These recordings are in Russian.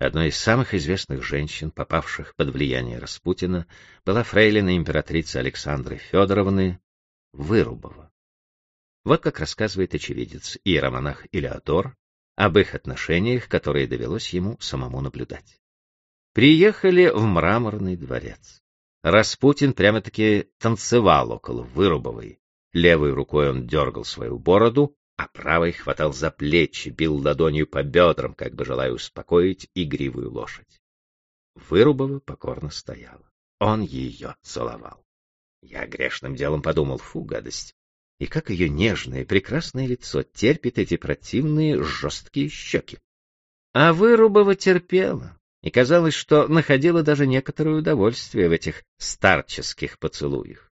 Одной из самых известных женщин, попавших под влияние Распутина, была фрейлина императрицы Александры Федоровны Вырубова. Вот как рассказывает очевидец иеромонах Илеодор об их отношениях, которые довелось ему самому наблюдать. Приехали в мраморный дворец. Распутин прямо-таки танцевал около Вырубовой. Левой рукой он дергал свою бороду, а правой хватал за плечи, бил ладонью по бедрам, как бы желая успокоить игривую лошадь. Вырубова покорно стояла. Он ее целовал. Я грешным делом подумал, фу, гадость. И как ее нежное, прекрасное лицо терпит эти противные жесткие щеки. А Вырубова терпела, и казалось, что находила даже некоторое удовольствие в этих старческих поцелуях.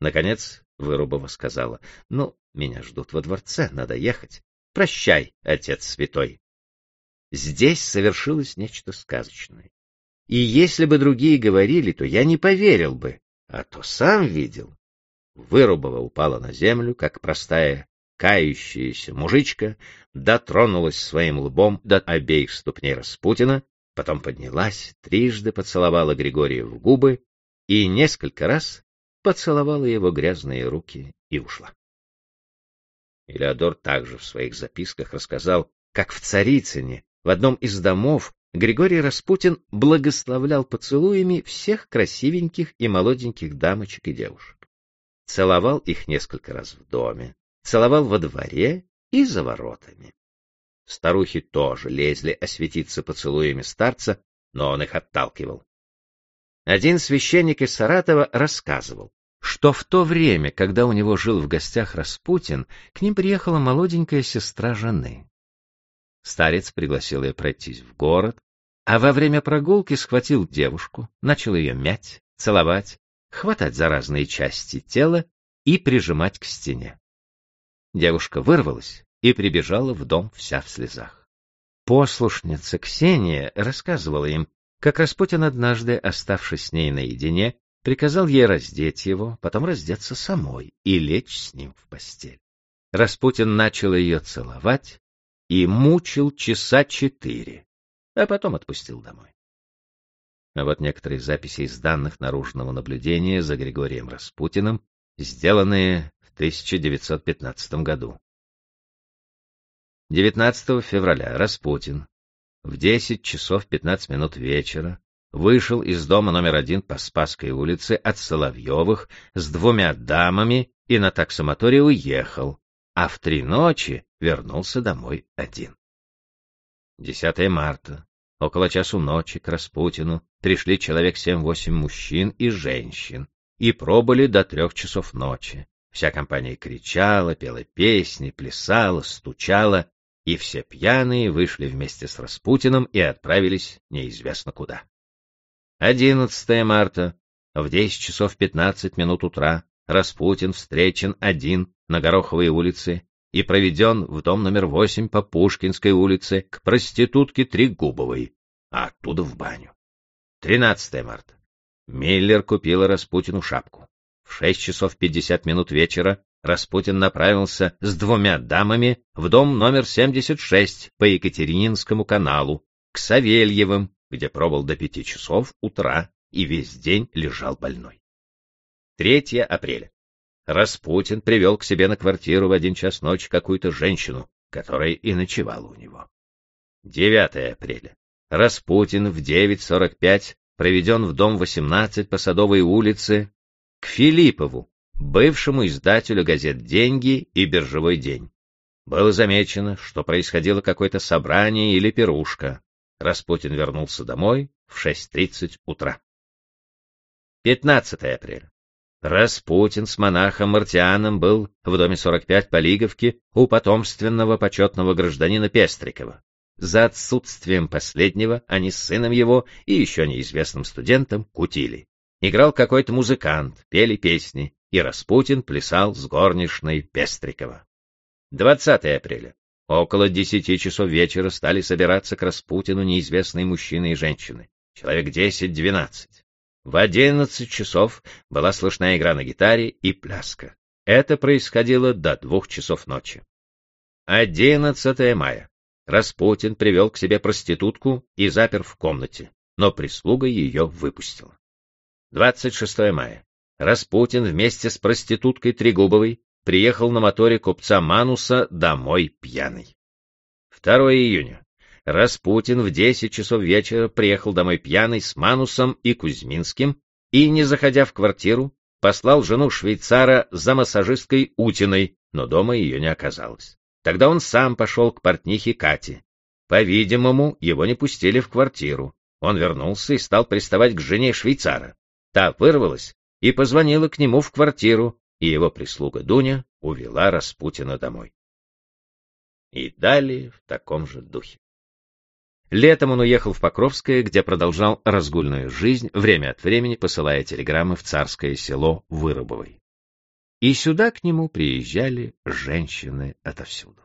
Наконец Вырубова сказала, — Ну, меня ждут во дворце, надо ехать. Прощай, отец святой. Здесь совершилось нечто сказочное. И если бы другие говорили, то я не поверил бы, а то сам видел. Вырубова упала на землю, как простая кающаяся мужичка, дотронулась своим лбом до обеих ступней Распутина, потом поднялась, трижды поцеловала Григория в губы и несколько раз поцеловала его грязные руки и ушла. Элеодор также в своих записках рассказал, как в Царицыне, в одном из домов, Григорий Распутин благословлял поцелуями всех красивеньких и молоденьких дамочек и девушек. Целовал их несколько раз в доме, целовал во дворе и за воротами. Старухи тоже лезли осветиться поцелуями старца, но он их отталкивал. Один священник из Саратова рассказывал, что в то время, когда у него жил в гостях Распутин, к ним приехала молоденькая сестра жены. Старец пригласил ее пройтись в город, а во время прогулки схватил девушку, начал ее мять, целовать, хватать за разные части тела и прижимать к стене. Девушка вырвалась и прибежала в дом вся в слезах. Послушница Ксения рассказывала им, как Распутин однажды, оставшись с ней наедине, приказал ей раздеть его, потом раздеться самой и лечь с ним в постель. Распутин начал ее целовать и мучил часа четыре, а потом отпустил домой. А вот некоторые записи из данных наружного наблюдения за Григорием Распутиным, сделанные в 1915 году. 19 февраля Распутин в 10 часов 15 минут вечера вышел из дома номер один по Спасской улице от Соловьевых с двумя дамами и на таксомоторе уехал, а в три ночи вернулся домой один. 10 марта. Около часу ночи к Распутину пришли человек семь-восемь мужчин и женщин и пробыли до трех часов ночи. Вся компания кричала, пела песни, плясала, стучала, и все пьяные вышли вместе с Распутиным и отправились неизвестно куда. 11 марта, в 10 часов 15 минут утра, Распутин встречен один на Гороховой улице и проведен в дом номер 8 по Пушкинской улице к проститутке Трегубовой, а оттуда в баню. 13 марта. Миллер купила Распутину шапку. В 6 часов 50 минут вечера Распутин направился с двумя дамами в дом номер 76 по Екатерининскому каналу, к Савельевым, где пробыл до пяти часов утра и весь день лежал больной. 3 апреля. Распутин привел к себе на квартиру в один час ночи какую-то женщину, которая и ночевала у него. 9 апреля. Распутин в 9.45 проведен в дом 18 по Садовой улице к Филиппову, бывшему издателю газет «Деньги» и «Биржевой день». Было замечено, что происходило какое-то собрание или пирушка. Распутин вернулся домой в 6.30 утра. 15 апреля. Распутин с монахом Мартианом был в доме 45 по Лиговке у потомственного почетного гражданина Пестрикова. За отсутствием последнего они с сыном его и еще неизвестным студентом кутили. Играл какой-то музыкант, пели песни, и Распутин плясал с горничной Пестрикова. 20 апреля. Около десяти часов вечера стали собираться к Распутину неизвестные мужчины и женщины. Человек десять-двенадцать. В одиннадцать часов была слышна игра на гитаре и пляска. Это происходило до двух часов ночи. 11 мая. Распутин привел к себе проститутку и запер в комнате, но прислуга ее выпустила. 26 мая. Распутин вместе с проституткой Трегубовой приехал на моторе купца Мануса домой пьяный. 2 июня. Распутин в 10 часов вечера приехал домой пьяный с Манусом и Кузьминским и, не заходя в квартиру, послал жену швейцара за массажисткой Утиной, но дома ее не оказалось. Тогда он сам пошел к портнихе Кате. По-видимому, его не пустили в квартиру. Он вернулся и стал приставать к жене швейцара. Та вырвалась и позвонила к нему в квартиру, и его прислуга Дуня увела Распутина домой. И далее в таком же духе. Летом он уехал в Покровское, где продолжал разгульную жизнь, время от времени посылая телеграммы в царское село Вырубовой и сюда к нему приезжали женщины отовсюду.